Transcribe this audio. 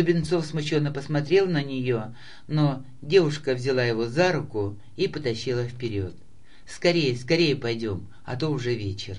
Дубенцов смущенно посмотрел на нее, но девушка взяла его за руку и потащила вперед. «Скорее, скорее пойдем, а то уже вечер».